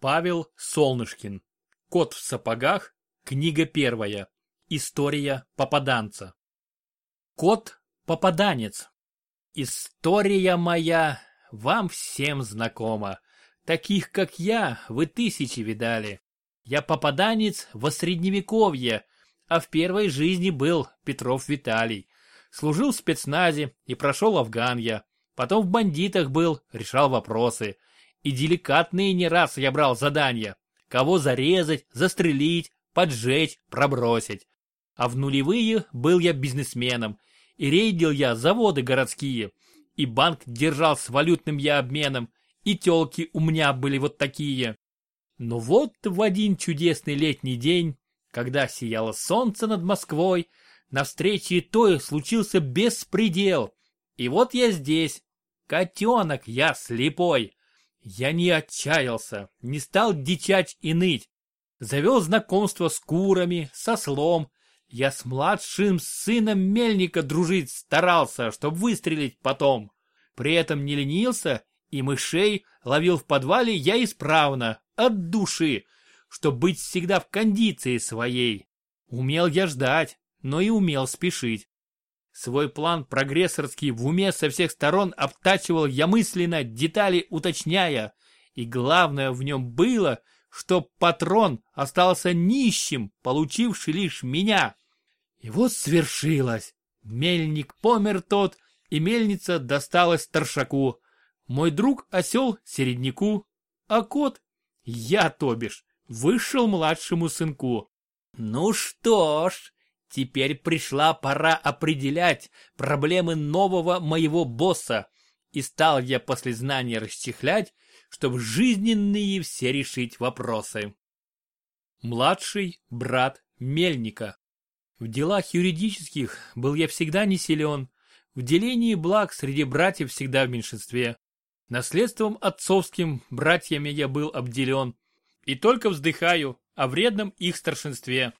Павел Солнышкин. Кот в сапогах. Книга первая. История попаданца. Кот-попаданец. История моя вам всем знакома. Таких, как я, вы тысячи видали. Я попаданец во средневековье, а в первой жизни был Петров Виталий. Служил в спецназе и прошел Афган я. Потом в бандитах был, решал вопросы. И деликатные не раз я брал задания. Кого зарезать, застрелить, поджечь, пробросить. А в нулевые был я бизнесменом. И рейдил я заводы городские. И банк держал с валютным я обменом. И телки у меня были вот такие. Но вот в один чудесный летний день, когда сияло солнце над Москвой, на встрече той случился беспредел. И вот я здесь, котенок я слепой. Я не отчаялся, не стал дичать и ныть. Завел знакомство с курами, со слом. Я с младшим сыном мельника дружить старался, чтобы выстрелить потом. При этом не ленился и мышей ловил в подвале я исправно, от души, чтобы быть всегда в кондиции своей. Умел я ждать, но и умел спешить. Свой план прогрессорский в уме со всех сторон обтачивал я мысленно, детали уточняя. И главное в нем было, что патрон остался нищим, получивший лишь меня. И вот свершилось. Мельник помер тот, и мельница досталась старшаку. Мой друг осел середняку, а кот, я то бишь, вышел младшему сынку. Ну что ж, теперь пришла пора определять проблемы нового моего босса. И стал я после знания расчехлять, чтобы жизненные все решить вопросы. Младший брат Мельника. В делах юридических был я всегда не силен, в делении благ среди братьев всегда в меньшинстве. Наследством отцовским братьями я был обделен. И только вздыхаю о вредном их старшинстве.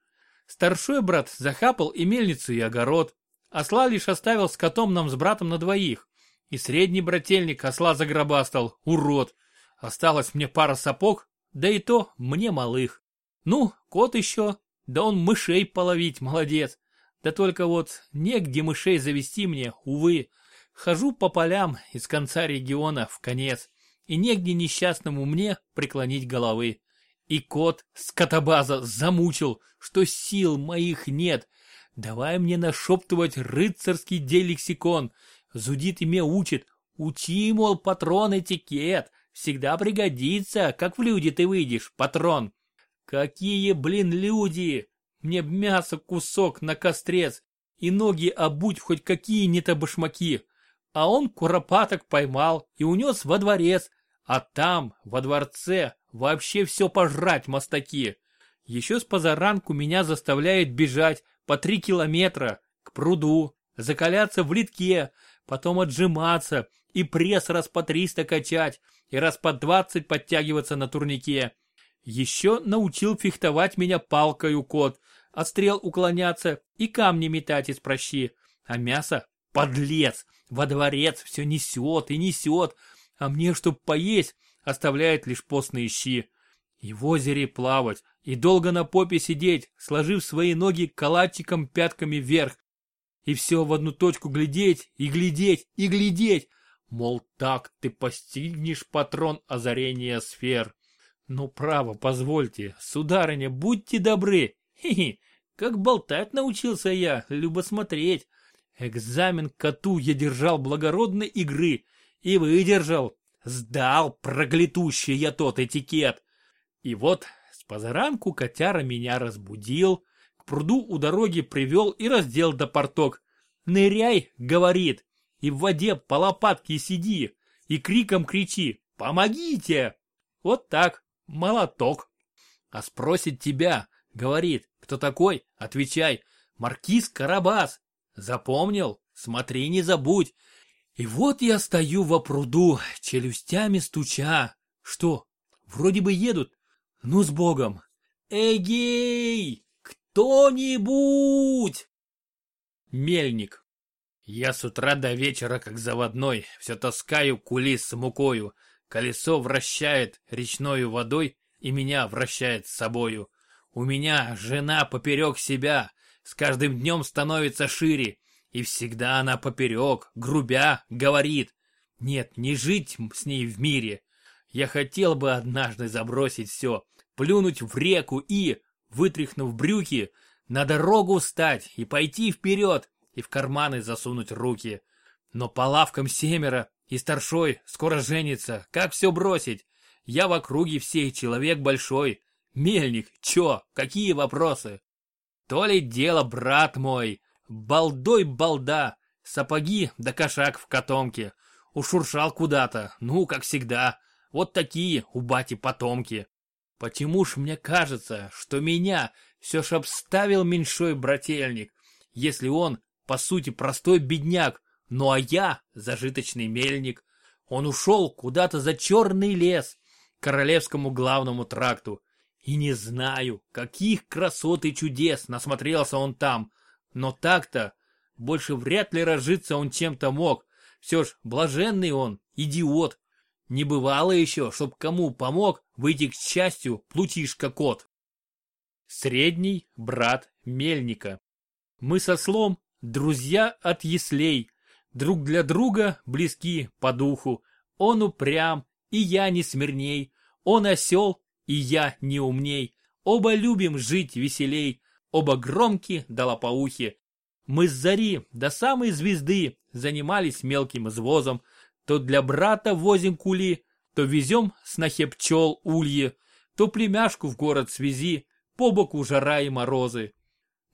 Старшой брат захапал и мельницу, и огород. Осла лишь оставил с котом нам с братом на двоих. И средний брательник осла загробастал, урод. Осталось мне пара сапог, да и то мне малых. Ну, кот еще, да он мышей половить, молодец. Да только вот негде мышей завести мне, увы. Хожу по полям из конца региона в конец, и негде несчастному мне преклонить головы. И кот с котобаза замучил, что сил моих нет. Давай мне нашептывать рыцарский делексикон. Зудит и меня учит. Учи, мол, патрон этикет. Всегда пригодится, как в люди ты выйдешь, патрон. Какие, блин, люди! Мне б мясо кусок на кострец и ноги обуть хоть какие-нибудь башмаки а он куропаток поймал и унес во дворец, а там, во дворце, вообще все пожрать мостаки. Еще с позаранку меня заставляет бежать по три километра к пруду, закаляться в литке, потом отжиматься и пресс раз по триста качать и раз по двадцать подтягиваться на турнике. Еще научил фехтовать меня палкою кот, от стрел уклоняться и камни метать из прощи, а мясо — подлец — во дворец все несет и несет, а мне, чтоб поесть, оставляет лишь постные щи. И в озере плавать, и долго на попе сидеть, сложив свои ноги калачиком пятками вверх. И все в одну точку глядеть, и глядеть, и глядеть. Мол, так ты постигнешь патрон озарения сфер. Ну, право, позвольте, сударыня, будьте добры. Хи-хи, как болтать научился я, любо смотреть. Экзамен коту я держал благородной игры и выдержал. Сдал проклятущий я тот этикет. И вот с позаранку котяра меня разбудил, к пруду у дороги привел и раздел до порток. «Ныряй», — говорит, — «и в воде по лопатке сиди, и криком кричи «Помогите!» Вот так, молоток. А спросит тебя, говорит, кто такой, отвечай, маркиз Карабас, Запомнил? Смотри, не забудь. И вот я стою во пруду, челюстями стуча. Что, вроде бы едут? Ну, с Богом. Эгей! Кто-нибудь! Мельник. Я с утра до вечера, как заводной, все таскаю кулис с мукою. Колесо вращает речною водой, и меня вращает с собою. У меня жена поперек себя, с каждым днем становится шире, и всегда она поперек, грубя, говорит. Нет, не жить с ней в мире. Я хотел бы однажды забросить все, плюнуть в реку и, вытряхнув брюки, на дорогу встать и пойти вперед, и в карманы засунуть руки. Но по лавкам семеро, и старшой скоро женится, как все бросить? Я в округе всей человек большой. Мельник, чё, какие вопросы? То ли дело, брат мой, балдой балда, сапоги да кошак в котомке. Ушуршал куда-то, ну, как всегда. Вот такие у бати потомки. Почему ж мне кажется, что меня все ж обставил меньшой брательник, если он, по сути, простой бедняк, ну а я зажиточный мельник. Он ушел куда-то за черный лес, королевскому главному тракту. И не знаю, каких красот и чудес насмотрелся он там, но так-то больше вряд ли разжиться он чем-то мог. Все ж блаженный он, идиот. Не бывало еще, чтоб кому помог выйти к счастью плутишка-кот. Средний брат Мельника. Мы со слом друзья от яслей, друг для друга близки по духу. Он упрям, и я не смирней, он осел, и я не умней. Оба любим жить веселей, оба громки да лопоухи. Мы с зари до самой звезды занимались мелким извозом, то для брата возим кули, то везем снохе пчел ульи, то племяшку в город свези, по боку жара и морозы.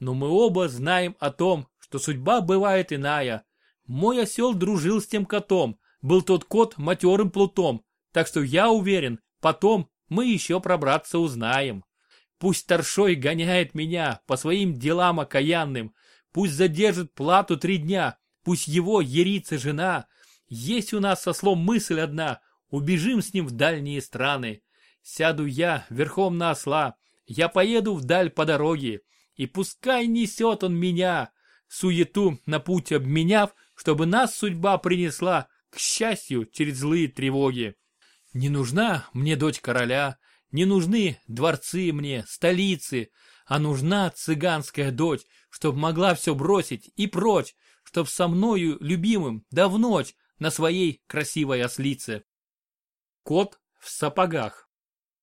Но мы оба знаем о том, что судьба бывает иная. Мой осел дружил с тем котом, был тот кот матерым плутом, так что я уверен, потом мы еще про братца узнаем. Пусть старшой гоняет меня по своим делам окаянным, пусть задержит плату три дня, пусть его ерится жена. Есть у нас со слом мысль одна, убежим с ним в дальние страны. Сяду я верхом на осла, я поеду вдаль по дороге, и пускай несет он меня, суету на путь обменяв, чтобы нас судьба принесла к счастью через злые тревоги. Не нужна мне дочь короля, не нужны дворцы мне, столицы, а нужна цыганская дочь, чтоб могла все бросить и прочь, чтоб со мною, любимым, да в ночь на своей красивой ослице. Кот в сапогах.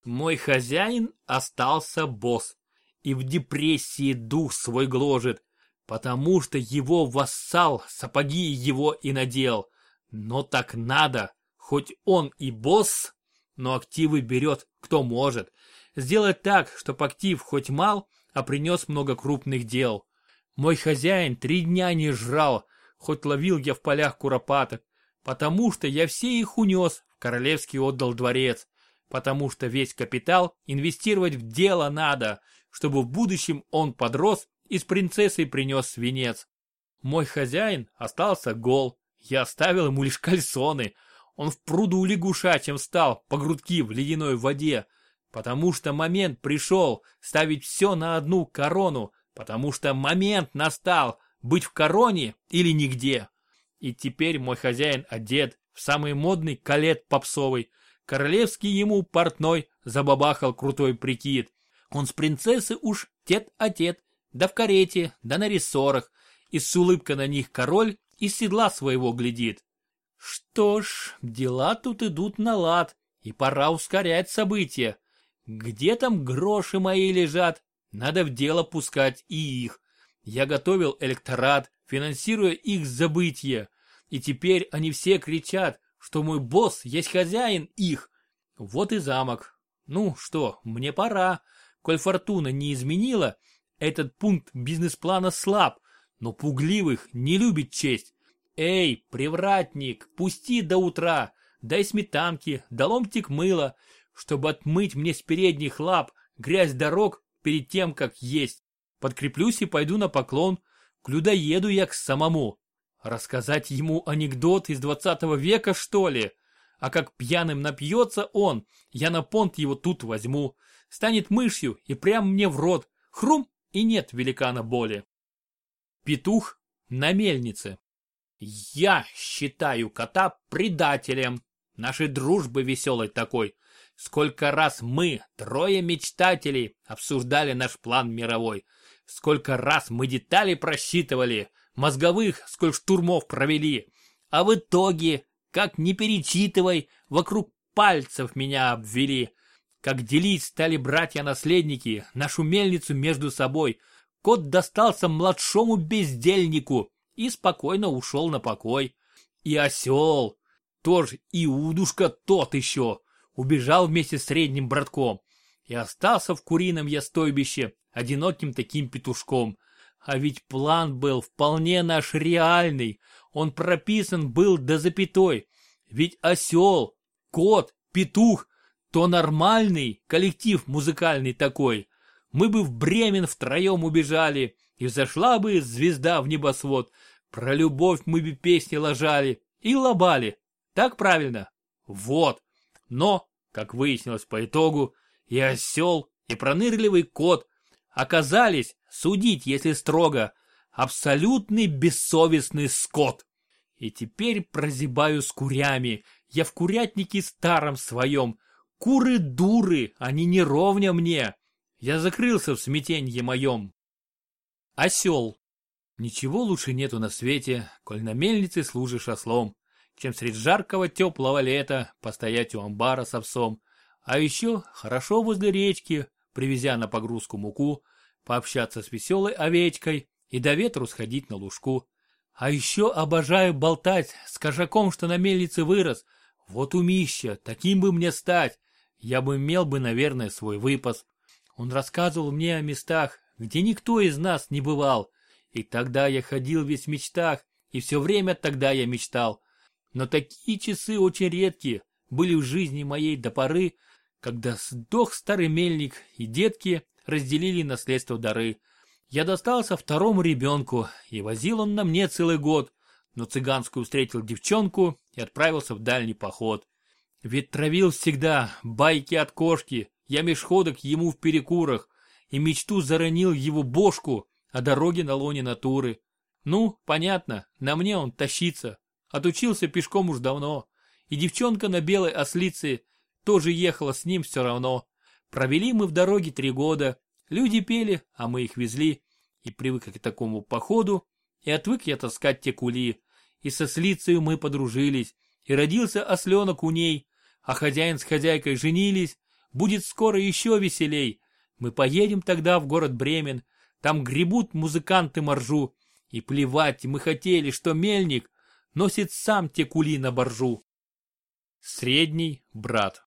Мой хозяин остался босс и в депрессии дух свой гложет, потому что его вассал сапоги его и надел. Но так надо, хоть он и босс, но активы берет кто может. Сделать так, чтоб актив хоть мал, а принес много крупных дел. Мой хозяин три дня не жрал, хоть ловил я в полях куропаток, потому что я все их унес, в королевский отдал дворец, потому что весь капитал инвестировать в дело надо, чтобы в будущем он подрос и с принцессой принес свинец. Мой хозяин остался гол, я оставил ему лишь кальсоны. Он в пруду лягушачьем стал, по грудки в ледяной воде, потому что момент пришел ставить все на одну корону, потому что момент настал быть в короне или нигде. И теперь мой хозяин одет в самый модный калет попсовый, королевский ему портной забабахал крутой прикид. Он с принцессы уж тет-а-тет, да в карете, да на рессорах, и с улыбкой на них король из седла своего глядит. Что ж, дела тут идут на лад, и пора ускорять события. Где там гроши мои лежат? Надо в дело пускать и их. Я готовил электорат, финансируя их забытие. И теперь они все кричат, что мой босс есть хозяин их. Вот и замок. Ну что, мне пора. Коль фортуна не изменила, этот пункт бизнес-плана слаб, но пугливых не любит честь. Эй, привратник, пусти до утра, дай сметанки, да ломтик мыла, чтобы отмыть мне с передних лап грязь дорог перед тем, как есть. Подкреплюсь и пойду на поклон, к людоеду я к самому. Рассказать ему анекдот из двадцатого века, что ли? А как пьяным напьется он, я на понт его тут возьму станет мышью и прям мне в рот. Хрум, и нет великана боли. Петух на мельнице. Я считаю кота предателем нашей дружбы веселой такой. Сколько раз мы, трое мечтателей, обсуждали наш план мировой. Сколько раз мы детали просчитывали, мозговых сколько штурмов провели. А в итоге, как не перечитывай, вокруг пальцев меня обвели. Как делить стали братья-наследники нашу мельницу между собой. Кот достался младшему бездельнику и спокойно ушел на покой. И осел, тоже Иудушка тот еще, убежал вместе с средним братком и остался в курином я одиноким таким петушком. А ведь план был вполне наш реальный, он прописан был до запятой. Ведь осел, кот, петух, то нормальный коллектив музыкальный такой. Мы бы в Бремен втроем убежали, и взошла бы звезда в небосвод. Про любовь мы бы песни ложали и лобали. Так правильно? Вот. Но, как выяснилось по итогу, и осел, и пронырливый кот оказались, судить если строго, абсолютный бессовестный скот. И теперь прозябаю с курями, я в курятнике старом своем. Куры дуры, они не ровня мне. Я закрылся в смятенье моем. Осел. Ничего лучше нету на свете, коль на мельнице служишь ослом чем средь жаркого теплого лета постоять у амбара с овсом. А еще хорошо возле речки, привезя на погрузку муку, пообщаться с веселой овечкой и до ветру сходить на лужку. А еще обожаю болтать с кошаком, что на мельнице вырос. Вот умища, таким бы мне стать. Я бы имел бы, наверное, свой выпас. Он рассказывал мне о местах, где никто из нас не бывал. И тогда я ходил весь в мечтах, и все время тогда я мечтал. Но такие часы очень редкие были в жизни моей до поры, когда сдох старый мельник и детки разделили наследство дары. Я достался второму ребенку, и возил он на мне целый год, но цыганскую встретил девчонку и отправился в дальний поход. Ведь травил всегда байки от кошки, я меж ходок ему в перекурах, и мечту заронил его бошку о дороге на лоне натуры. Ну, понятно, на мне он тащится, Отучился пешком уж давно. И девчонка на белой ослице тоже ехала с ним все равно. Провели мы в дороге три года. Люди пели, а мы их везли. И привык к такому походу. И отвык я таскать те кули. И со слицею мы подружились. И родился осленок у ней. А хозяин с хозяйкой женились. Будет скоро еще веселей. Мы поедем тогда в город Бремен. Там гребут музыканты моржу. И плевать мы хотели, что мельник носит сам те кули на боржу. Средний брат.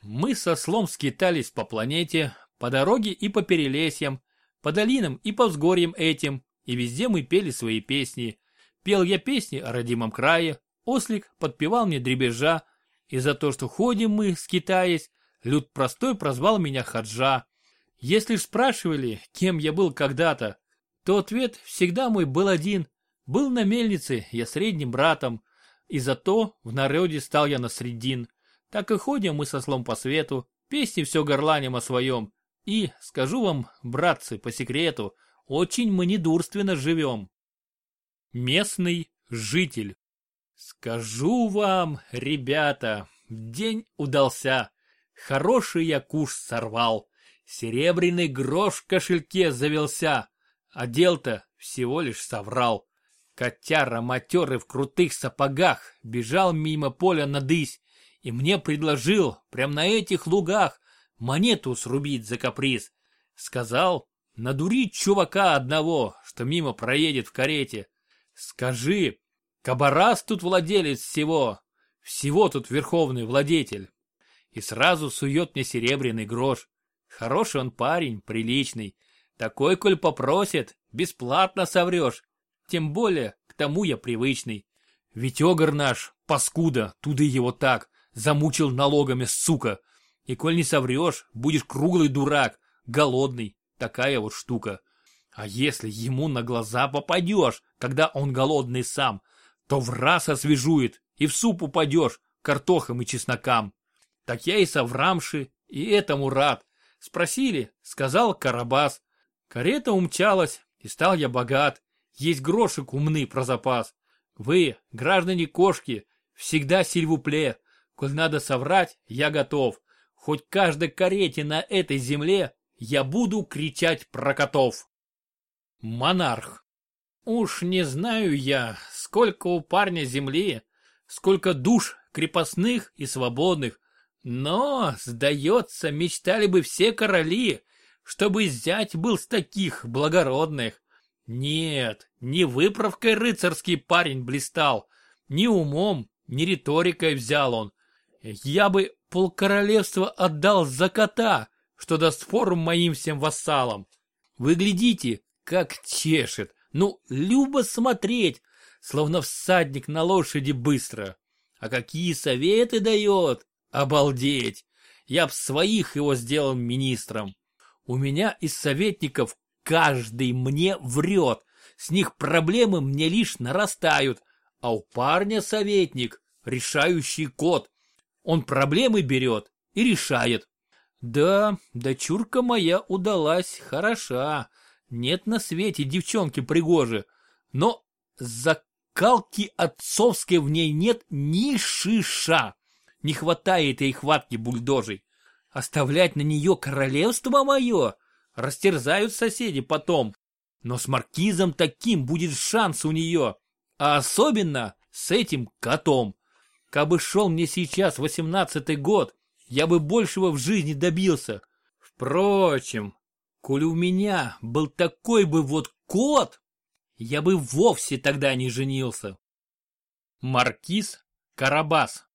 Мы со слом скитались по планете, по дороге и по перелесьям, по долинам и по взгорьям этим, и везде мы пели свои песни. Пел я песни о родимом крае, ослик подпевал мне дребезжа, и за то, что ходим мы, скитаясь, люд простой прозвал меня Хаджа. Если спрашивали, кем я был когда-то, то ответ всегда мой был один был на мельнице я средним братом, и зато в народе стал я на средин. Так и ходим мы со слом по свету, песни все горланим о своем. И, скажу вам, братцы, по секрету, очень мы недурственно живем. Местный житель. Скажу вам, ребята, день удался. Хороший я куш сорвал. Серебряный грош в кошельке завелся. А дел-то всего лишь соврал. Котяра матерый в крутых сапогах бежал мимо поля надысь и мне предложил прям на этих лугах монету срубить за каприз. Сказал, надурить чувака одного, что мимо проедет в карете. Скажи, кабарас тут владелец всего, всего тут верховный владетель. И сразу сует мне серебряный грош. Хороший он парень, приличный. Такой, коль попросит, бесплатно соврешь. Тем более, к тому я привычный. Ведь огр наш, паскуда, туды его так, замучил налогами, сука. И коль не соврешь, будешь круглый дурак, голодный, такая вот штука. А если ему на глаза попадешь, когда он голодный сам, то в раз освежует и в суп упадешь, картохам и чеснокам. Так я и соврамши, и этому рад. Спросили, сказал Карабас. Карета умчалась, и стал я богат. Есть грошек умны про запас. Вы, граждане кошки, всегда сильвупле. Коль надо соврать, я готов. хоть каждой карете на этой земле я буду кричать про котов. Монарх. Уж не знаю я, сколько у парня земли, сколько душ крепостных и свободных, но, сдается, мечтали бы все короли, чтобы зять был с таких благородных. Нет, не выправкой рыцарский парень блистал, ни умом, ни риторикой взял он. Я бы полкоролевства отдал за кота, что даст форум моим всем вассалам. Вы глядите, как чешет, ну, любо смотреть, словно всадник на лошади быстро. А какие советы дает, обалдеть. Я б своих его сделал министром. У меня из советников каждый мне врет. С них проблемы мне лишь нарастают. А у парня советник, решающий код. Он проблемы берет и решает. Да, дочурка моя удалась хороша. Нет на свете девчонки пригожи. Но закалки отцовской в ней нет ни шиша. Не хватает ей хватки бульдожей. Оставлять на нее королевство мое? Растерзают соседи потом. Но с маркизом таким будет шанс у нее. А особенно с этим котом. Кабы шел мне сейчас восемнадцатый год, я бы большего в жизни добился. Впрочем, коли у меня был такой бы вот кот, я бы вовсе тогда не женился. Маркиз Карабас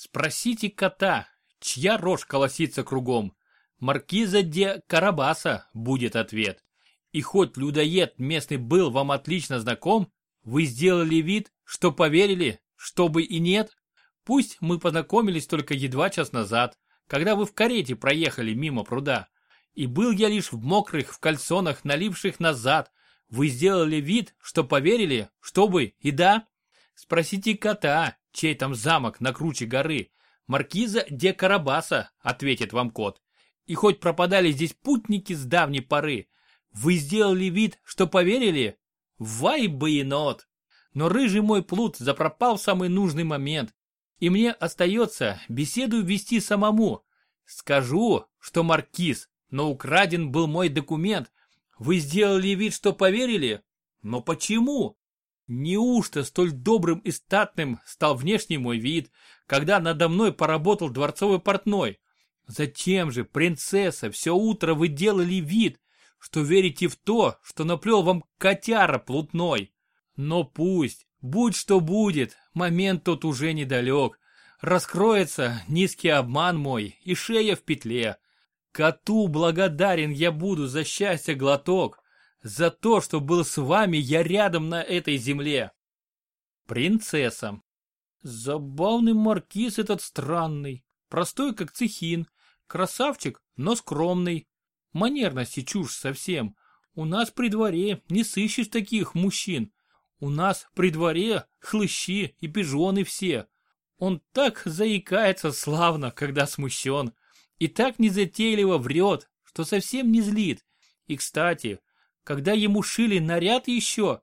Спросите кота, чья рожь колосится кругом. Маркиза де Карабаса будет ответ. И хоть людоед местный был вам отлично знаком, вы сделали вид, что поверили, чтобы и нет. Пусть мы познакомились только едва час назад, когда вы в карете проехали мимо пруда. И был я лишь в мокрых в кальсонах, наливших назад. Вы сделали вид, что поверили, чтобы и да. Спросите кота, чей там замок на круче горы. Маркиза де Карабаса, ответит вам кот. И хоть пропадали здесь путники с давней поры, вы сделали вид, что поверили? Вай бы енот! Но рыжий мой плут запропал в самый нужный момент, и мне остается беседу вести самому. Скажу, что маркиз, но украден был мой документ. Вы сделали вид, что поверили? Но почему? Неужто столь добрым и статным стал внешний мой вид, когда надо мной поработал дворцовый портной? Зачем же, принцесса, все утро вы делали вид, что верите в то, что наплел вам котяра плутной? Но пусть, будь что будет, момент тот уже недалек. Раскроется низкий обман мой и шея в петле. Коту благодарен я буду за счастье глоток, за то, что был с вами я рядом на этой земле. Принцесса. Забавный маркиз этот странный, простой как цехин, красавчик, но скромный. Манерности чушь совсем. У нас при дворе не сыщешь таких мужчин. У нас при дворе хлыщи и пижоны все. Он так заикается славно, когда смущен, и так незатейливо врет, что совсем не злит. И, кстати, когда ему шили наряд еще,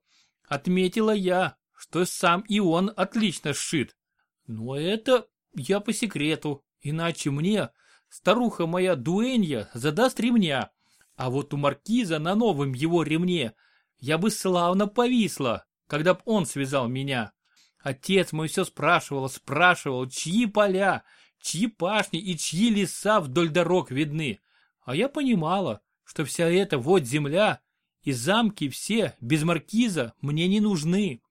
отметила я, что сам и он отлично сшит. Но это я по секрету, иначе мне старуха моя дуэнья задаст ремня, а вот у маркиза на новом его ремне я бы славно повисла, когда б он связал меня. Отец мой все спрашивал, спрашивал, чьи поля, чьи пашни и чьи леса вдоль дорог видны. А я понимала, что вся эта вот земля и замки все, без маркиза, мне не нужны.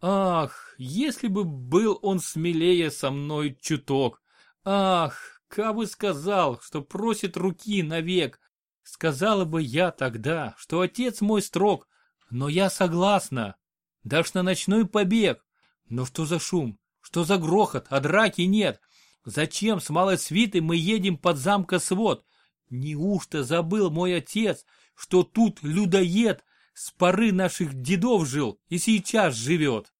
Ах, если бы был он смелее со мной чуток. Ах, как бы сказал, что просит руки навек. Сказала бы я тогда, что отец мой строг, но я согласна. Дашь на ночной побег. Но что за шум? Что за грохот? А драки нет. Зачем с малой свитой мы едем под замка свод? Неужто забыл мой отец, что тут людоед с поры наших дедов жил и сейчас живет.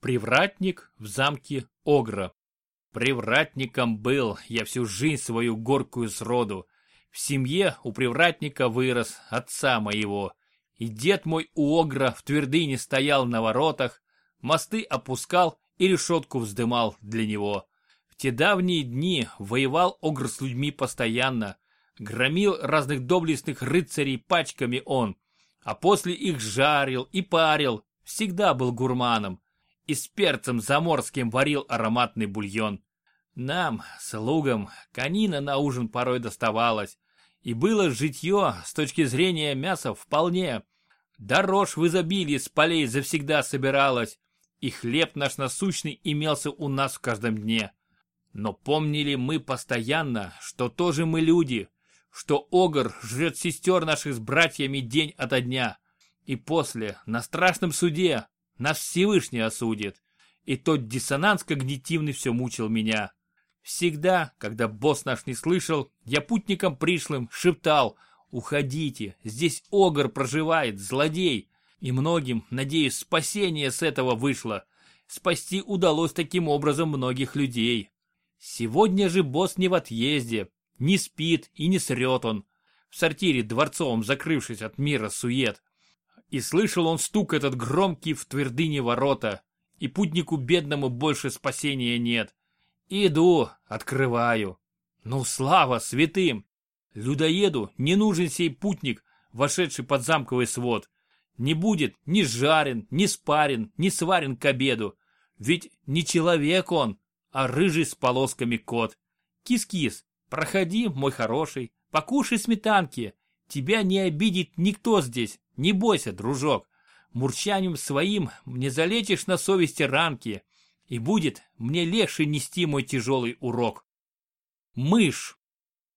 Привратник в замке Огра. Привратником был я всю жизнь свою горькую сроду. В семье у привратника вырос отца моего. И дед мой у Огра в твердыне стоял на воротах, мосты опускал и решетку вздымал для него те давние дни воевал Огр с людьми постоянно, громил разных доблестных рыцарей пачками он, а после их жарил и парил, всегда был гурманом, и с перцем заморским варил ароматный бульон. Нам, слугам, конина на ужин порой доставалось, и было житье с точки зрения мяса вполне. Дорожь в изобилии с полей завсегда собиралась, и хлеб наш насущный имелся у нас в каждом дне. Но помнили мы постоянно, что тоже мы люди, что Огр жрет сестер наших с братьями день ото дня. И после, на страшном суде, нас Всевышний осудит. И тот диссонанс когнитивный все мучил меня. Всегда, когда босс наш не слышал, я путникам пришлым шептал «Уходите, здесь Огр проживает, злодей». И многим, надеюсь, спасение с этого вышло. Спасти удалось таким образом многих людей. Сегодня же босс не в отъезде, не спит и не срет он. В сортире дворцовом закрывшись от мира сует. И слышал он стук этот громкий в твердыне ворота. И путнику бедному больше спасения нет. Иду, открываю. Ну, слава святым! Людоеду не нужен сей путник, вошедший под замковый свод. Не будет ни жарен, ни спарен, ни сварен к обеду. Ведь не человек он, а рыжий с полосками кот. Кис-кис, Проходи, мой хороший, покушай сметанки. Тебя не обидит никто здесь, не бойся, дружок. Мурчанием своим мне залечишь на совести ранки, и будет мне легче нести мой тяжелый урок. Мышь.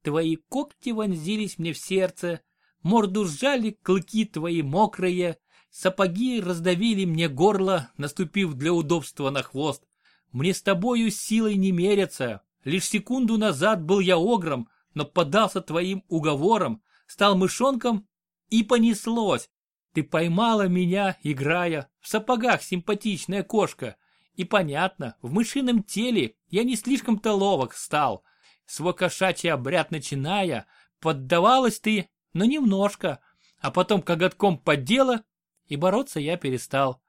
Твои когти вонзились мне в сердце, морду сжали клыки твои мокрые, сапоги раздавили мне горло, наступив для удобства на хвост. Мне с тобою силой не мерятся, Лишь секунду назад был я огром, но поддался твоим уговорам, стал мышонком и понеслось. Ты поймала меня, играя, в сапогах симпатичная кошка. И понятно, в мышином теле я не слишком-то ловок стал. Свой кошачий обряд начиная, поддавалась ты, но немножко, а потом коготком поддела, и бороться я перестал.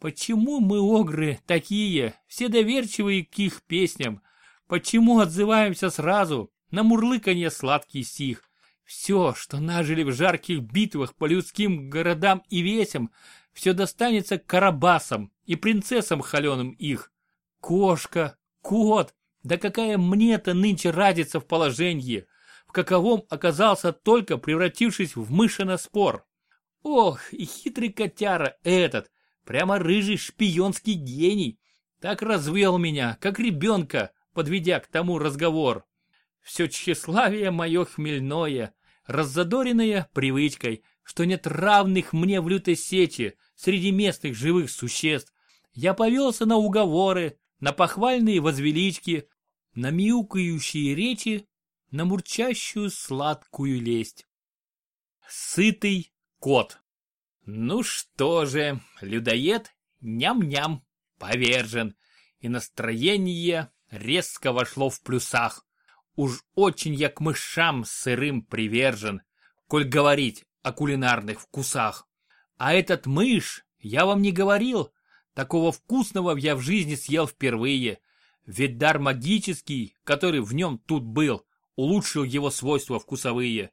Почему мы, огры, такие, все доверчивые к их песням, Почему отзываемся сразу на мурлыканье сладкий стих? Все, что нажили в жарких битвах по людским городам и весям, все достанется карабасам и принцессам холеным их. Кошка, кот, да какая мне-то нынче разница в положении, в каковом оказался только превратившись в мыши спор. Ох, и хитрый котяра этот, прямо рыжий шпионский гений, так развел меня, как ребенка, подведя к тому разговор. Все тщеславие мое хмельное, раззадоренное привычкой, что нет равных мне в лютой сече среди местных живых существ. Я повелся на уговоры, на похвальные возвелички, на мяукающие речи, на мурчащую сладкую лесть. Сытый кот. Ну что же, людоед, ням-ням, повержен, и настроение резко вошло в плюсах. Уж очень я к мышам сырым привержен, коль говорить о кулинарных вкусах. А этот мышь, я вам не говорил, такого вкусного я в жизни съел впервые. Ведь дар магический, который в нем тут был, улучшил его свойства вкусовые.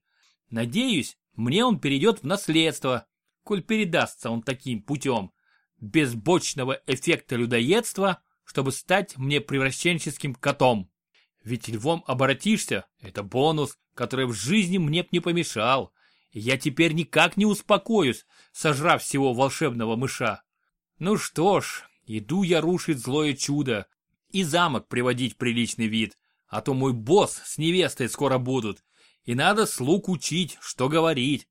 Надеюсь, мне он перейдет в наследство, коль передастся он таким путем. Без бочного эффекта людоедства чтобы стать мне превращенческим котом. Ведь львом оборотишься – это бонус, который в жизни мне б не помешал. И я теперь никак не успокоюсь, сожрав всего волшебного мыша. Ну что ж, иду я рушить злое чудо и замок приводить в приличный вид, а то мой босс с невестой скоро будут, и надо слуг учить, что говорить.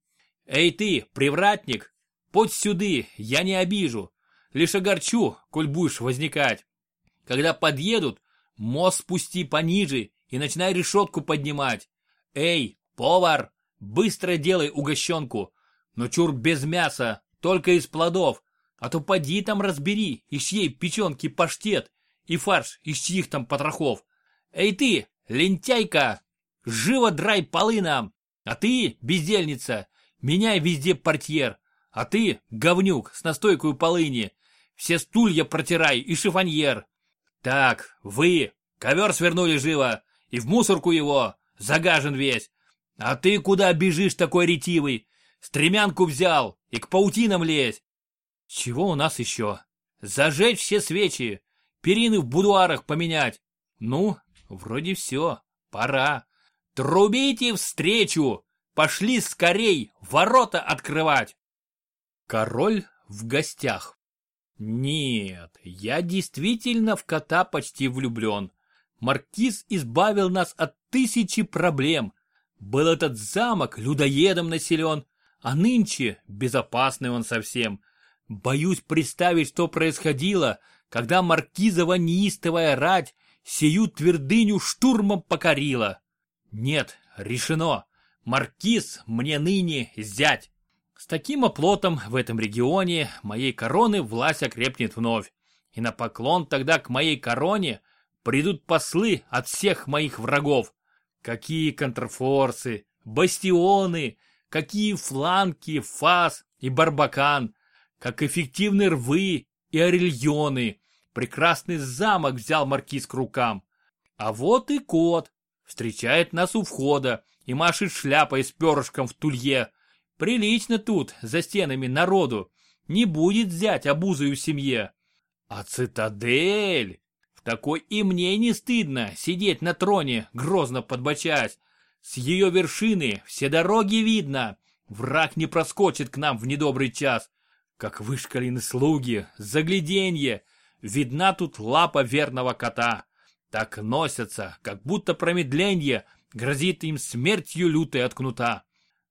Эй ты, привратник, подь сюды, я не обижу, лишь огорчу, коль будешь возникать. Когда подъедут, мост спусти пониже и начинай решетку поднимать. Эй, повар, быстро делай угощенку. Но чур без мяса, только из плодов. А то поди там разбери, из чьей печенки паштет и фарш из чьих там потрохов. Эй ты, лентяйка, живо драй полы нам. А ты, бездельница, меняй везде портьер. А ты, говнюк, с настойкой полыни, все стулья протирай и шифоньер. Так, вы, ковер свернули живо, и в мусорку его, загажен весь. А ты куда бежишь такой ретивый? Стремянку взял и к паутинам лезь. Чего у нас еще? Зажечь все свечи, перины в будуарах поменять. Ну, вроде все, пора. Трубите встречу! Пошли скорей ворота открывать! Король в гостях. Нет, я действительно в кота почти влюблен. Маркиз избавил нас от тысячи проблем. Был этот замок людоедом населен, а нынче безопасный он совсем. Боюсь представить, что происходило, когда маркизова неистовая рать сию твердыню штурмом покорила. Нет, решено. Маркиз мне ныне зять. С таким оплотом в этом регионе моей короны власть окрепнет вновь. И на поклон тогда к моей короне придут послы от всех моих врагов. Какие контрфорсы, бастионы, какие фланки, фас и барбакан, как эффективны рвы и орельоны. Прекрасный замок взял маркиз к рукам. А вот и кот, встречает нас у входа и машет шляпой с перышком в тулье. Прилично тут, за стенами народу, не будет взять обузою в семье. А цитадель! В такой и мне не стыдно сидеть на троне, грозно подбочась. С ее вершины все дороги видно. Враг не проскочит к нам в недобрый час. Как вышкалены слуги, загляденье. Видна тут лапа верного кота. Так носятся, как будто промедленье грозит им смертью лютой от кнута.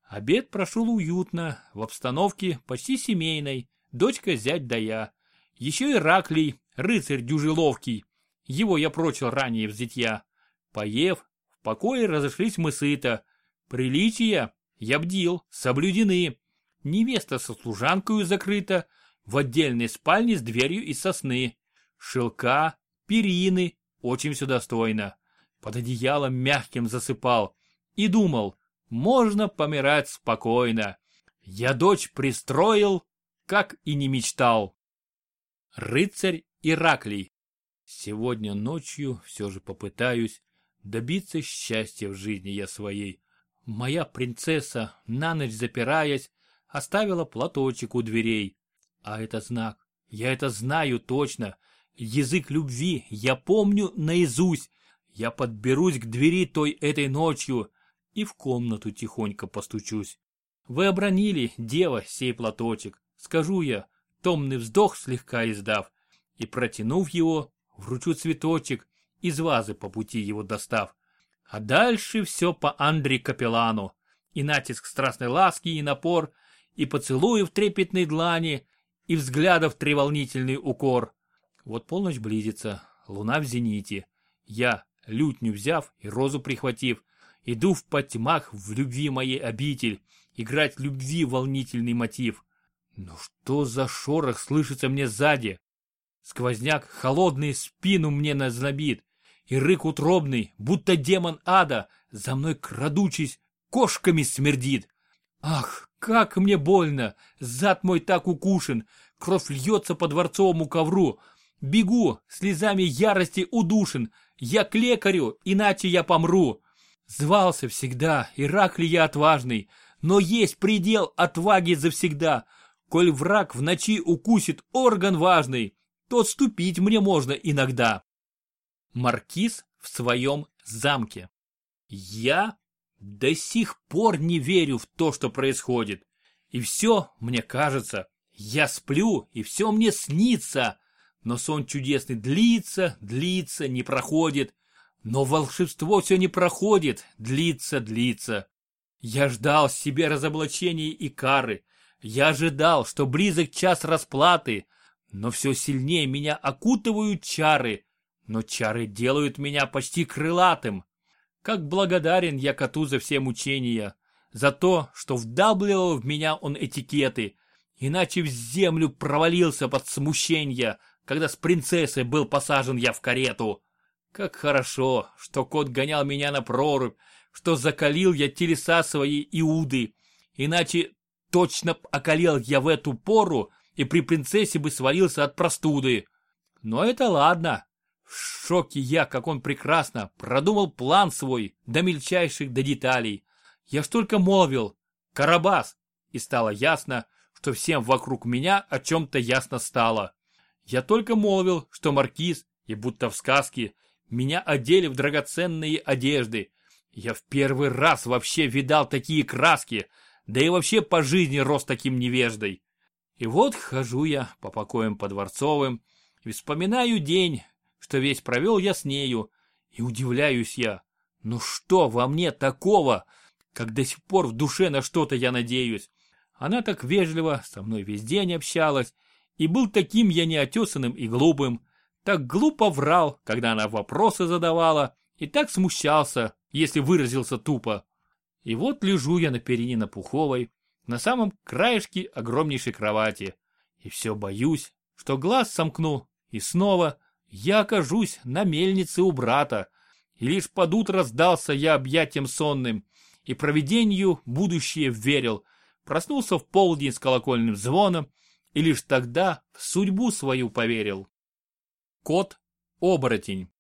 Обед прошел уютно, в обстановке почти семейной. Дочка зять да я. Еще и Раклий, рыцарь дюжеловкий. Его я прочил ранее в зятья. Поев, в покое разошлись мы сыто. Приличия, я бдил, соблюдены. Невеста со служанкою закрыта, в отдельной спальне с дверью из сосны. Шелка, перины, очень все достойно. Под одеялом мягким засыпал и думал, можно помирать спокойно. Я дочь пристроил, как и не мечтал. Рыцарь Ираклий. Сегодня ночью все же попытаюсь добиться счастья в жизни я своей. Моя принцесса, на ночь запираясь, оставила платочек у дверей. А это знак. Я это знаю точно. Язык любви я помню наизусть. Я подберусь к двери той этой ночью и в комнату тихонько постучусь. Вы обронили, дева, сей платочек, скажу я, томный вздох слегка издав, и, протянув его, вручу цветочек, из вазы по пути его достав. А дальше все по Андре Капеллану, и натиск страстной ласки, и напор, и поцелуи в трепетной длани, и взглядов треволнительный укор. Вот полночь близится, луна в зените. Я, лютню взяв и розу прихватив, иду в потьмах в любви моей обитель, играть любви волнительный мотив. Но что за шорох слышится мне сзади? Сквозняк холодный спину мне назнобит, и рык утробный, будто демон ада, за мной крадучись, кошками смердит. Ах, как мне больно! Зад мой так укушен, кровь льется по дворцовому ковру, Бегу, слезами ярости удушен. Я к лекарю, иначе я помру. Звался всегда, Ираклий я отважный, но есть предел отваги завсегда. Коль враг в ночи укусит орган важный, то отступить мне можно иногда. Маркиз в своем замке. Я до сих пор не верю в то, что происходит. И все, мне кажется, я сплю, и все мне снится. Но сон чудесный длится, длится, не проходит. Но волшебство все не проходит, длится, длится. Я ждал себе разоблачения и кары. Я ожидал, что близок час расплаты. Но все сильнее меня окутывают чары. Но чары делают меня почти крылатым. Как благодарен я коту за все мучения. За то, что вдавливал в меня он этикеты. Иначе в землю провалился под смущение, когда с принцессой был посажен я в карету. Как хорошо, что кот гонял меня на прорубь, что закалил я телеса свои Иуды. Иначе точно околел я в эту пору и при принцессе бы свалился от простуды. Но это ладно. В шоке я, как он прекрасно продумал план свой до мельчайших до деталей. Я ж только молвил «Карабас!» и стало ясно, что всем вокруг меня о чем-то ясно стало. Я только молвил, что маркиз, и будто в сказке, меня одели в драгоценные одежды. Я в первый раз вообще видал такие краски, да и вообще по жизни рос таким невеждой. И вот хожу я по покоям подворцовым и вспоминаю день, что весь провел я с нею, и удивляюсь я, ну что во мне такого, как до сих пор в душе на что-то я надеюсь. Она так вежливо со мной весь день общалась, и был таким я неотесанным и глупым, так глупо врал, когда она вопросы задавала, и так смущался, если выразился тупо. И вот лежу я на перине на Пуховой, на самом краешке огромнейшей кровати, и все боюсь, что глаз сомкну, и снова я окажусь на мельнице у брата, и лишь под утро сдался я объятием сонным, и провидению будущее верил, проснулся в полдень с колокольным звоном, и лишь тогда в судьбу свою поверил. Кот-оборотень.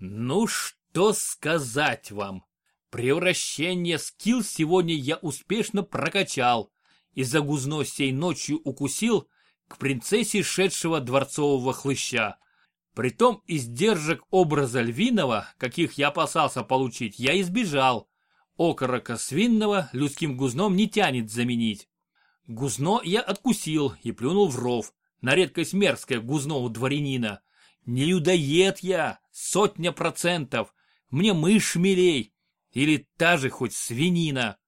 Ну что сказать вам? Превращение скилл сегодня я успешно прокачал и за гузно сей ночью укусил к принцессе шедшего дворцового хлыща. Притом издержек образа львиного, каких я опасался получить, я избежал. Окорока свинного людским гузном не тянет заменить. Гузно я откусил и плюнул в ров, на редкость мерзкое гузно у дворянина. Не людоед я, сотня процентов, мне мышь милей, или та же хоть свинина.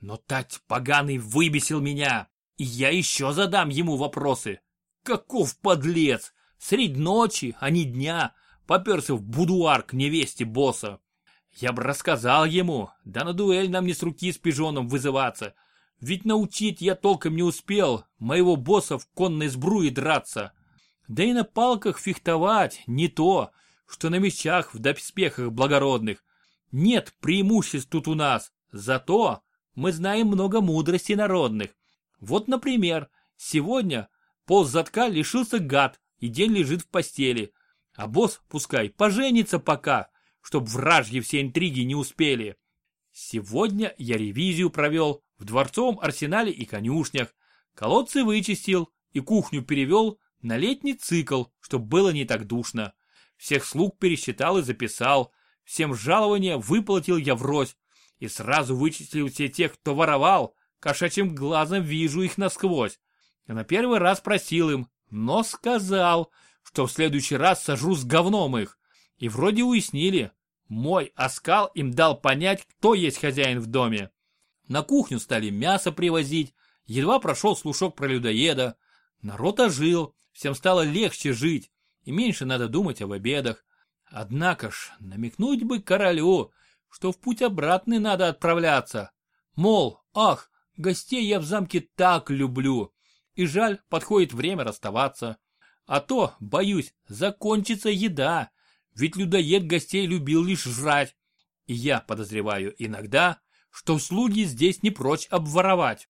Но тать поганый выбесил меня, и я еще задам ему вопросы. Каков подлец! Средь ночи, а не дня, поперся в будуар к невесте босса. Я бы рассказал ему, да на дуэль нам не с руки с пижоном вызываться. Ведь научить я толком не успел, моего босса в конной сбруе драться. Да и на палках фехтовать не то, что на мечах в доспехах благородных. Нет преимуществ тут у нас, зато мы знаем много мудрости народных. Вот, например, сегодня пол затка лишился гад, и день лежит в постели. А босс, пускай, поженится пока, чтоб вражьи все интриги не успели. Сегодня я ревизию провел в дворцовом арсенале и конюшнях, колодцы вычистил и кухню перевел на летний цикл, чтоб было не так душно. Всех слуг пересчитал и записал, всем жалования выплатил я врозь и сразу вычислил все тех, кто воровал, кошачьим глазом вижу их насквозь. И на первый раз просил им, но сказал, что в следующий раз сожру с говном их. И вроде уяснили. Мой оскал им дал понять, кто есть хозяин в доме. На кухню стали мясо привозить, едва прошел слушок про людоеда. Народ ожил, всем стало легче жить, и меньше надо думать об обедах. Однако ж, намекнуть бы королю, что в путь обратный надо отправляться. Мол, ах, гостей я в замке так люблю, и жаль, подходит время расставаться. А то, боюсь, закончится еда, ведь людоед гостей любил лишь жрать. И я подозреваю иногда, что слуги здесь не прочь обворовать.